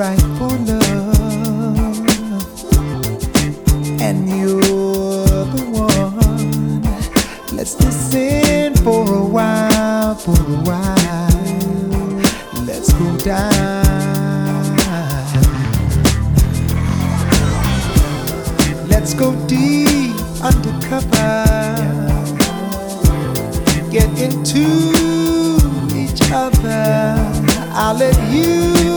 right for love, and you're the one. Let's listen for a while, for a while. Let's go down. Let's go deep undercover. Get into each other. I'll let you.